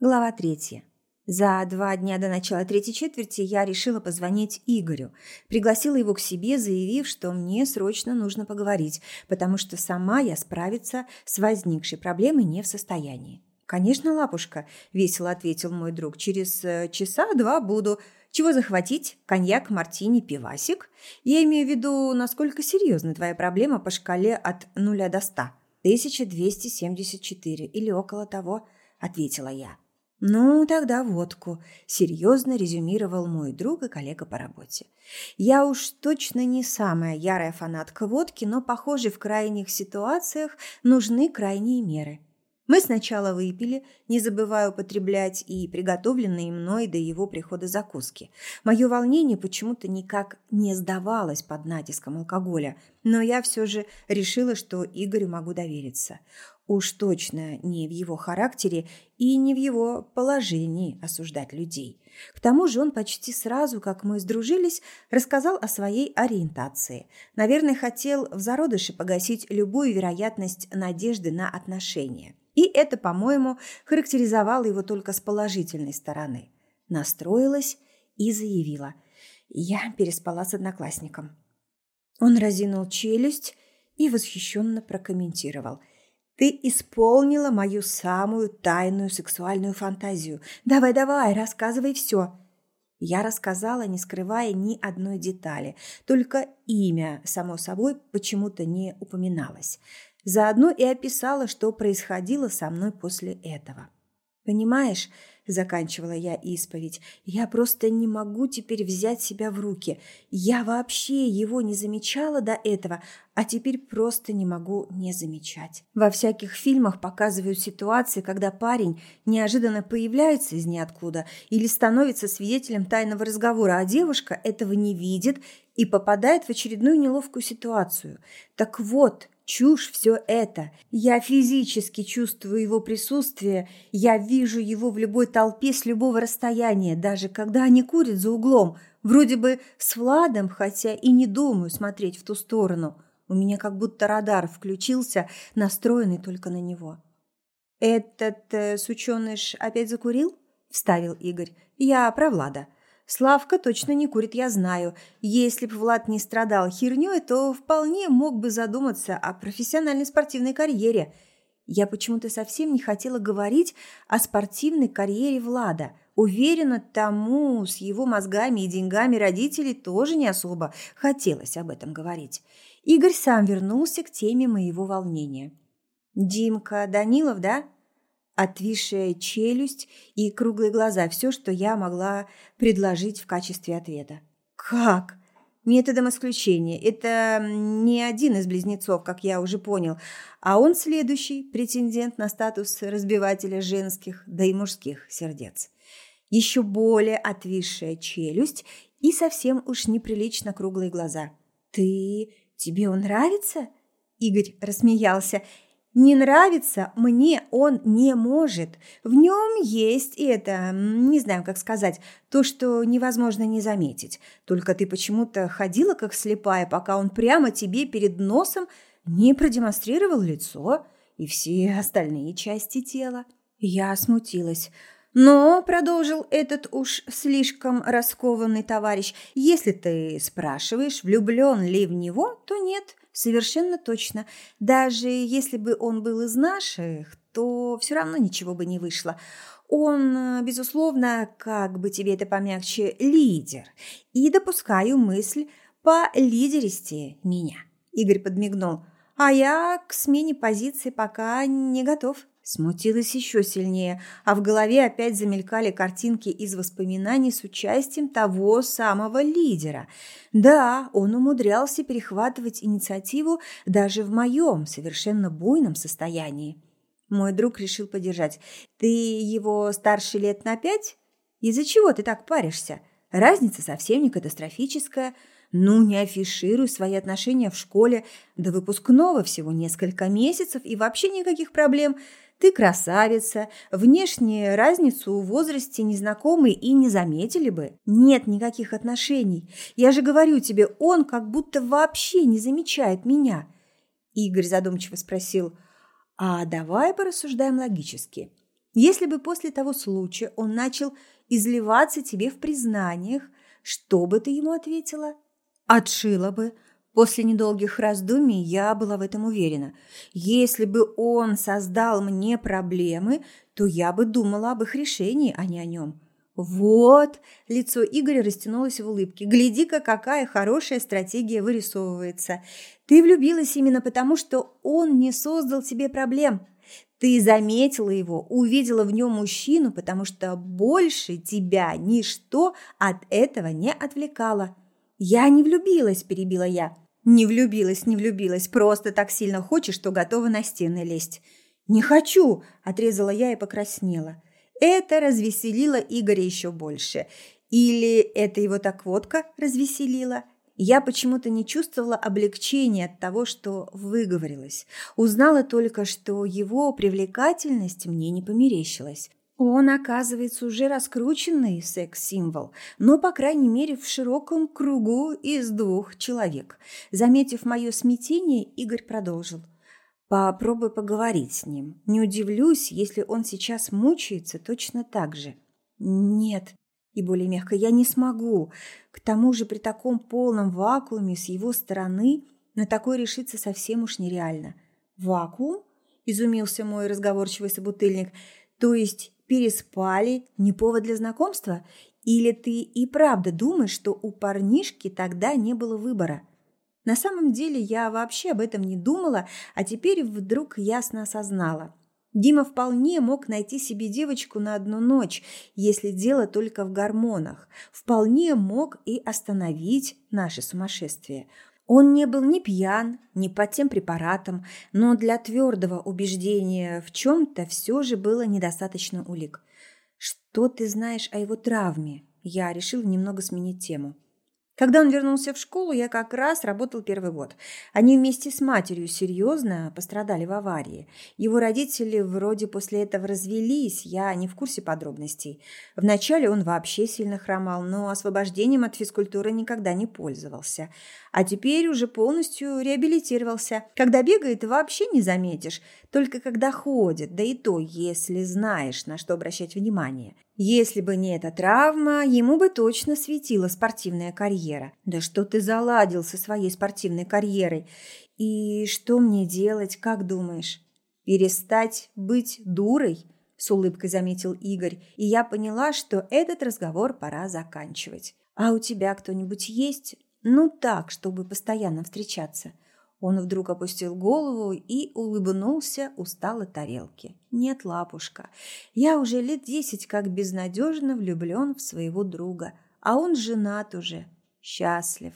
Глава третья. За два дня до начала третьей четверти я решила позвонить Игорю. Пригласила его к себе, заявив, что мне срочно нужно поговорить, потому что сама я справиться с возникшей проблемой не в состоянии. «Конечно, лапушка», – весело ответил мой друг. «Через э, часа два буду. Чего захватить? Коньяк, мартини, пивасик? Я имею в виду, насколько серьезна твоя проблема по шкале от нуля до ста?» «1274 или около того», – ответила я. «Ну, тогда водку», – серьезно резюмировал мой друг и коллега по работе. «Я уж точно не самая ярая фанатка водки, но, похоже, в крайних ситуациях нужны крайние меры. Мы сначала выпили, не забывая употреблять и приготовленные мной до его прихода закуски. Мое волнение почему-то никак не сдавалось под натиском алкоголя, но я все же решила, что Игорю могу довериться. Уж точно не в его характере и не в его положении осуждать людей. К тому же он почти сразу, как мы сдружились, рассказал о своей ориентации. Наверное, хотел в зародыше погасить любую вероятность надежды на отношения. И это, по-моему, характеризовало его только с положительной стороны. Настроилась и заявила. Я переспала с одноклассником. Он разинул челюсть и восхищенно прокомментировал – ты исполнила мою самую тайную сексуальную фантазию. Давай-давай, рассказывай все. Я рассказала, не скрывая ни одной детали, только имя, само собой, почему-то не упоминалось. Заодно и описала, что происходило со мной после этого. Понимаешь, заканчивала я исповедь. Я просто не могу теперь взять себя в руки. Я вообще его не замечала до этого, а теперь просто не могу не замечать. Во всяких фильмах показывают ситуации, когда парень неожиданно появляется из ниоткуда или становится свидетелем тайного разговора, а девушка этого не видит и попадает в очередную неловкую ситуацию. Так вот, Чушь все это. Я физически чувствую его присутствие, я вижу его в любой толпе с любого расстояния, даже когда они курят за углом. Вроде бы с Владом, хотя и не думаю смотреть в ту сторону. У меня как будто радар включился, настроенный только на него. «Этот э, сученыш опять закурил?» – вставил Игорь. «Я про Влада». Славка точно не курит, я знаю. Если бы Влад не страдал хернёй, то вполне мог бы задуматься о профессиональной спортивной карьере. Я почему-то совсем не хотела говорить о спортивной карьере Влада. Уверена, тому с его мозгами и деньгами родителей тоже не особо хотелось об этом говорить. Игорь сам вернулся к теме моего волнения. «Димка Данилов, да?» Отвисшая челюсть и круглые глаза – все, что я могла предложить в качестве ответа. «Как?» Методом исключения. Это не один из близнецов, как я уже понял, а он следующий претендент на статус разбивателя женских, да и мужских сердец. Еще более отвисшая челюсть и совсем уж неприлично круглые глаза. «Ты... тебе он нравится?» Игорь рассмеялся – не нравится мне он не может. В нем есть это, не знаю, как сказать, то, что невозможно не заметить. Только ты почему-то ходила как слепая, пока он прямо тебе перед носом не продемонстрировал лицо и все остальные части тела. Я смутилась. Но, продолжил этот уж слишком раскованный товарищ, если ты спрашиваешь, влюблен ли в него, то нет. Совершенно точно. Даже если бы он был из наших, то все равно ничего бы не вышло. Он, безусловно, как бы тебе это помягче, лидер. И допускаю мысль по лидеристе меня. Игорь подмигнул. А я к смене позиции пока не готов. Смутилась еще сильнее, а в голове опять замелькали картинки из воспоминаний с участием того самого лидера. Да, он умудрялся перехватывать инициативу даже в моем совершенно буйном состоянии. Мой друг решил поддержать. «Ты его старше лет на пять? Из-за чего ты так паришься? Разница совсем не катастрофическая». Ну, не афишируй свои отношения в школе. До выпускного всего несколько месяцев и вообще никаких проблем. Ты красавица, внешне разницу в возрасте незнакомые и не заметили бы. Нет никаких отношений. Я же говорю тебе, он как будто вообще не замечает меня. Игорь задумчиво спросил, а давай порассуждаем логически. Если бы после того случая он начал изливаться тебе в признаниях, что бы ты ему ответила? Отшила бы. После недолгих раздумий я была в этом уверена. Если бы он создал мне проблемы, то я бы думала об их решении, а не о нем. «Вот!» – лицо Игоря растянулось в улыбке. «Гляди-ка, какая хорошая стратегия вырисовывается. Ты влюбилась именно потому, что он не создал тебе проблем. Ты заметила его, увидела в нем мужчину, потому что больше тебя ничто от этого не отвлекало». «Я не влюбилась», – перебила я. «Не влюбилась, не влюбилась, просто так сильно хочешь, что готова на стены лезть». «Не хочу!» – отрезала я и покраснела. Это развеселило Игоря еще больше. Или это его так водка развеселила? Я почему-то не чувствовала облегчения от того, что выговорилась. Узнала только, что его привлекательность мне не померещилась. Он, оказывается, уже раскрученный секс-символ, но, по крайней мере, в широком кругу из двух человек. Заметив мое смятение, Игорь продолжил – Попробуй поговорить с ним. Не удивлюсь, если он сейчас мучается точно так же. Нет, и более мягко, я не смогу. К тому же при таком полном вакууме с его стороны на такое решиться совсем уж нереально. Вакуум? Изумился мой разговорчивый собутыльник. То есть переспали не повод для знакомства? Или ты и правда думаешь, что у парнишки тогда не было выбора? На самом деле я вообще об этом не думала, а теперь вдруг ясно осознала. Дима вполне мог найти себе девочку на одну ночь, если дело только в гормонах. Вполне мог и остановить наше сумасшествие. Он не был ни пьян, ни под тем препаратом, но для твердого убеждения в чем-то все же было недостаточно улик. «Что ты знаешь о его травме?» Я решил немного сменить тему. Когда он вернулся в школу, я как раз работал первый год. Они вместе с матерью серьезно пострадали в аварии. Его родители вроде после этого развелись, я не в курсе подробностей. Вначале он вообще сильно хромал, но освобождением от физкультуры никогда не пользовался. А теперь уже полностью реабилитировался. Когда бегает, вообще не заметишь, только когда ходит, да и то, если знаешь, на что обращать внимание. Если бы не эта травма, ему бы точно светила спортивная карьера. Да что ты заладил со своей спортивной карьерой? И что мне делать, как думаешь? Перестать быть дурой? С улыбкой заметил Игорь, и я поняла, что этот разговор пора заканчивать. А у тебя кто-нибудь есть? Ну так, чтобы постоянно встречаться. Он вдруг опустил голову и улыбнулся устало тарелке. «Нет, лапушка, я уже лет десять как безнадежно влюблен в своего друга, а он женат уже, счастлив».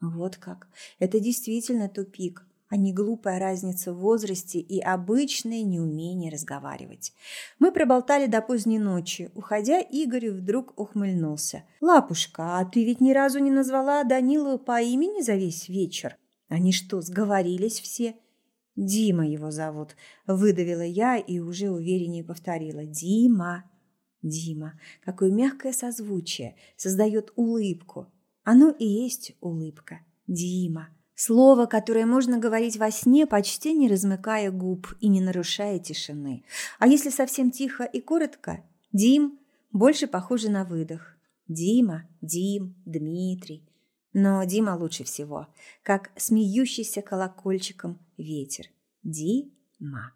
Вот как. Это действительно тупик, а не глупая разница в возрасте и обычное неумение разговаривать. Мы проболтали до поздней ночи. Уходя, Игорь вдруг ухмыльнулся. «Лапушка, а ты ведь ни разу не назвала Данилу по имени за весь вечер?» Они что, сговорились все? Дима его зовут, выдавила я и уже увереннее повторила. Дима. Дима. Какое мягкое созвучие. Создает улыбку. Оно и есть улыбка. Дима. Слово, которое можно говорить во сне, почти не размыкая губ и не нарушая тишины. А если совсем тихо и коротко, Дим больше похоже на выдох. Дима, Дим, Дмитрий. Но Дима лучше всего, как смеющийся колокольчиком ветер. Дима.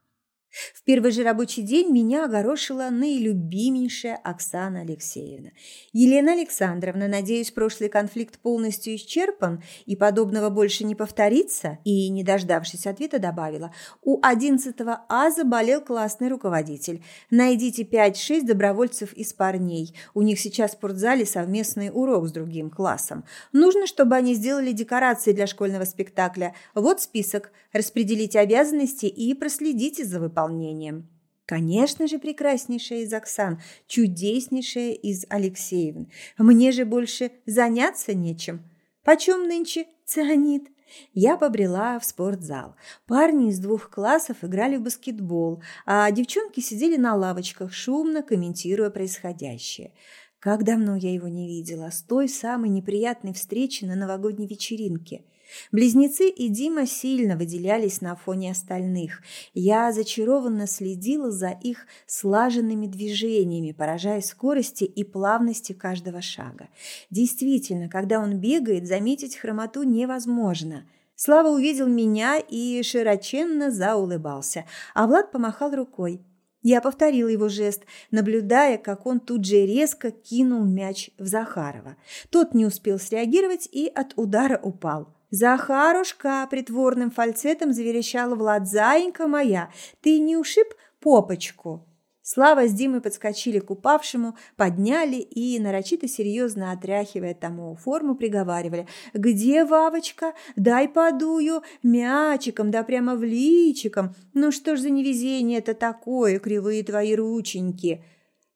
В первый же рабочий день меня огорошила наилюбименьшая Оксана Алексеевна. Елена Александровна, надеюсь, прошлый конфликт полностью исчерпан и подобного больше не повторится? И, не дождавшись ответа, добавила. У 11 А заболел классный руководитель. Найдите 5-6 добровольцев из парней. У них сейчас в спортзале совместный урок с другим классом. Нужно, чтобы они сделали декорации для школьного спектакля. Вот список. Распределите обязанности и проследите за выполнением. Конечно же, прекраснейшая из Оксан, чудеснейшая из Алексеевн. Мне же больше заняться нечем. Почем нынче цианид? Я побрела в спортзал. Парни из двух классов играли в баскетбол, а девчонки сидели на лавочках, шумно комментируя происходящее. Как давно я его не видела, с той самой неприятной встречи на новогодней вечеринке – Близнецы и Дима сильно выделялись на фоне остальных. Я зачарованно следила за их слаженными движениями, поражая скорости и плавности каждого шага. Действительно, когда он бегает, заметить хромоту невозможно. Слава увидел меня и широченно заулыбался, а Влад помахал рукой. Я повторила его жест, наблюдая, как он тут же резко кинул мяч в Захарова. Тот не успел среагировать и от удара упал. «Захарушка!» – притворным фальцетом заверещала Влад. «Заинька моя, ты не ушиб попочку?» Слава с Димой подскочили к упавшему, подняли и, нарочито серьезно отряхивая тому форму, приговаривали. «Где Вавочка? Дай подую! Мячиком, да прямо в личиком! Ну что ж за невезение это такое, кривые твои рученьки!»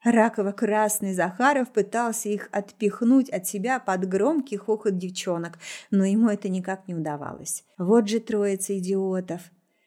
Раково-красный Захаров пытался их отпихнуть от себя под громкий хохот девчонок, но ему это никак не удавалось. Вот же троица идиотов.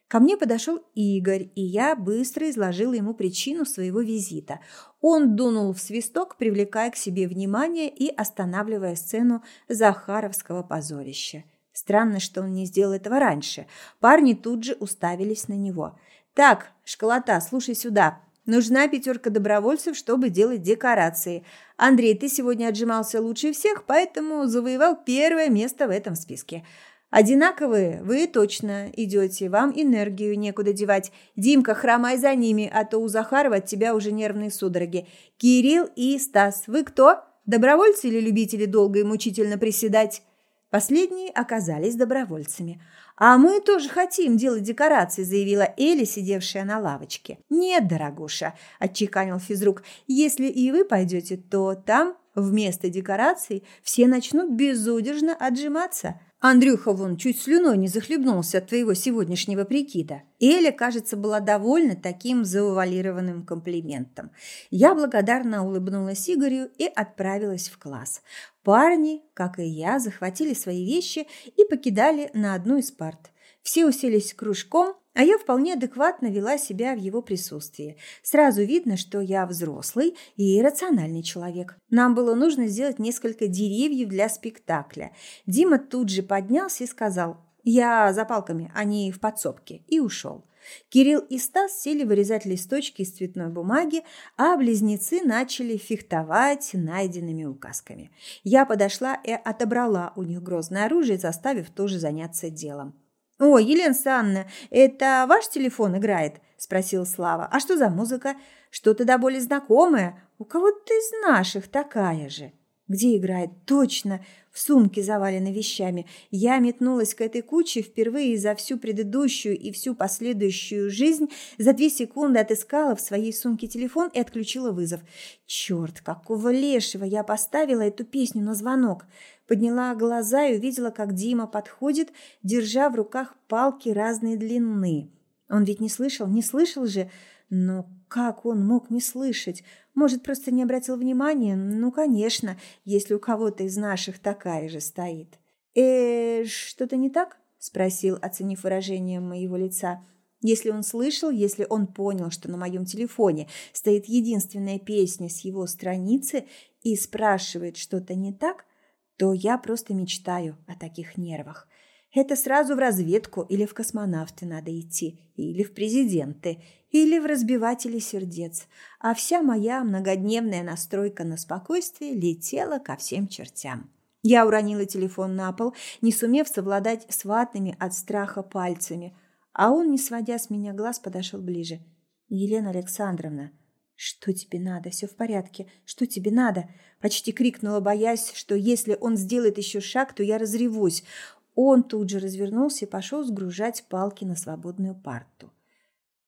Ко мне подошел Игорь, и я быстро изложила ему причину своего визита. Он дунул в свисток, привлекая к себе внимание и останавливая сцену Захаровского позорища. Странно, что он не сделал этого раньше. Парни тут же уставились на него. «Так, школота, слушай сюда. Нужна пятерка добровольцев, чтобы делать декорации. Андрей, ты сегодня отжимался лучше всех, поэтому завоевал первое место в этом списке. Одинаковые вы точно идете, вам энергию некуда девать. Димка, хромай за ними, а то у Захарова от тебя уже нервные судороги. Кирилл и Стас, вы кто? Добровольцы или любители долго и мучительно приседать? Последние оказались добровольцами. «А мы тоже хотим делать декорации», – заявила Эля, сидевшая на лавочке. «Нет, дорогуша», – отчеканил физрук, – «если и вы пойдете, то там вместо декораций все начнут безудержно отжиматься». Андрюха вон чуть слюной не захлебнулся от твоего сегодняшнего прикида. Эля, кажется, была довольна таким заувалированным комплиментом. Я благодарно улыбнулась Игорю и отправилась в класс. Парни, как и я, захватили свои вещи и покидали на одну из парт. Все уселись кружком, а я вполне адекватно вела себя в его присутствии. Сразу видно, что я взрослый и рациональный человек. Нам было нужно сделать несколько деревьев для спектакля. Дима тут же поднялся и сказал «Я за палками, они в подсобке», и ушел. Кирилл и Стас сели вырезать листочки из цветной бумаги, а близнецы начали фехтовать найденными указками. Я подошла и отобрала у них грозное оружие, заставив тоже заняться делом. «О, Елена Санна, это ваш телефон играет?» – спросил Слава. «А что за музыка? Что-то до боли знакомое? У кого-то из наших такая же». Где играет? Точно, в сумке заваленной вещами. Я метнулась к этой куче впервые за всю предыдущую и всю последующую жизнь. За две секунды отыскала в своей сумке телефон и отключила вызов. Черт, какого лешего я поставила эту песню на звонок. Подняла глаза и увидела, как Дима подходит, держа в руках палки разной длины. Он ведь не слышал, не слышал же. Но как он мог не слышать? Может, просто не обратил внимания? Ну, конечно, если у кого-то из наших такая же стоит. «Э, что-то не так?» – спросил, оценив выражение моего лица. Если он слышал, если он понял, что на моем телефоне стоит единственная песня с его страницы и спрашивает что-то не так, то я просто мечтаю о таких нервах. Это сразу в разведку или в космонавты надо идти, или в президенты, или в разбиватели сердец. А вся моя многодневная настройка на спокойствие летела ко всем чертям. Я уронила телефон на пол, не сумев совладать с ватными от страха пальцами, а он, не сводя с меня глаз, подошел ближе. «Елена Александровна, что тебе надо? Все в порядке. Что тебе надо?» Почти крикнула, боясь, что если он сделает еще шаг, то я разревусь. Он тут же развернулся и пошел сгружать палки на свободную парту.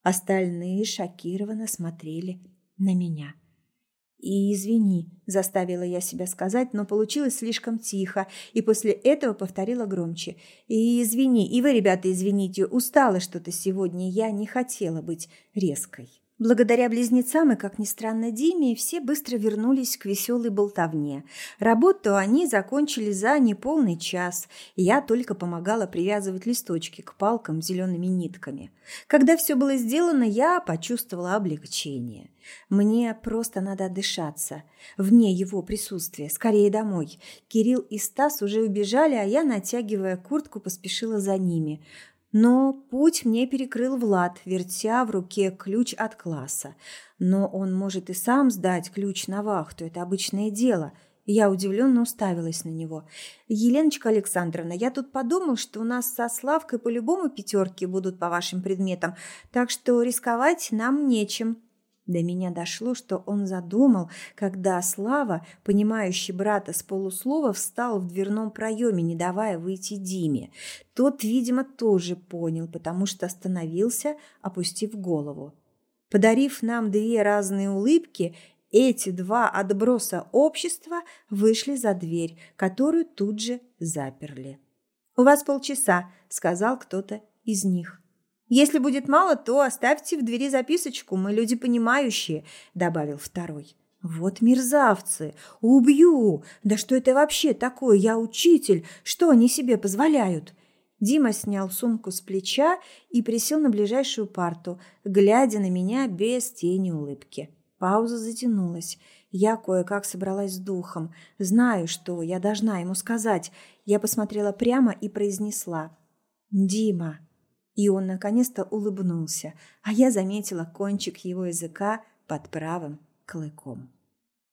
Остальные шокированно смотрели на меня. «И извини», – заставила я себя сказать, но получилось слишком тихо, и после этого повторила громче. «И извини, и вы, ребята, извините, устала что-то сегодня, я не хотела быть резкой». Благодаря близнецам и, как ни странно, Диме, все быстро вернулись к веселой болтовне. Работу они закончили за неполный час, и я только помогала привязывать листочки к палкам зелеными нитками. Когда все было сделано, я почувствовала облегчение. Мне просто надо отдышаться. Вне его присутствия. Скорее домой. Кирилл и Стас уже убежали, а я, натягивая куртку, поспешила за ними – но путь мне перекрыл Влад, вертя в руке ключ от класса. Но он может и сам сдать ключ на вахту, это обычное дело. Я удивленно уставилась на него. «Еленочка Александровна, я тут подумал, что у нас со Славкой по-любому пятерки будут по вашим предметам, так что рисковать нам нечем». До меня дошло, что он задумал, когда Слава, понимающий брата с полуслова, встал в дверном проеме, не давая выйти Диме. Тот, видимо, тоже понял, потому что остановился, опустив голову. Подарив нам две разные улыбки, эти два отброса общества вышли за дверь, которую тут же заперли. «У вас полчаса», – сказал кто-то из них. Если будет мало, то оставьте в двери записочку, мы люди понимающие, добавил второй. Вот мерзавцы! Убью! Да что это вообще такое? Я учитель. Что они себе позволяют? Дима снял сумку с плеча и присел на ближайшую парту, глядя на меня без тени улыбки. Пауза затянулась. Я кое-как собралась с духом. Знаю, что я должна ему сказать. Я посмотрела прямо и произнесла. «Дима, и он наконец-то улыбнулся, а я заметила кончик его языка под правым клыком.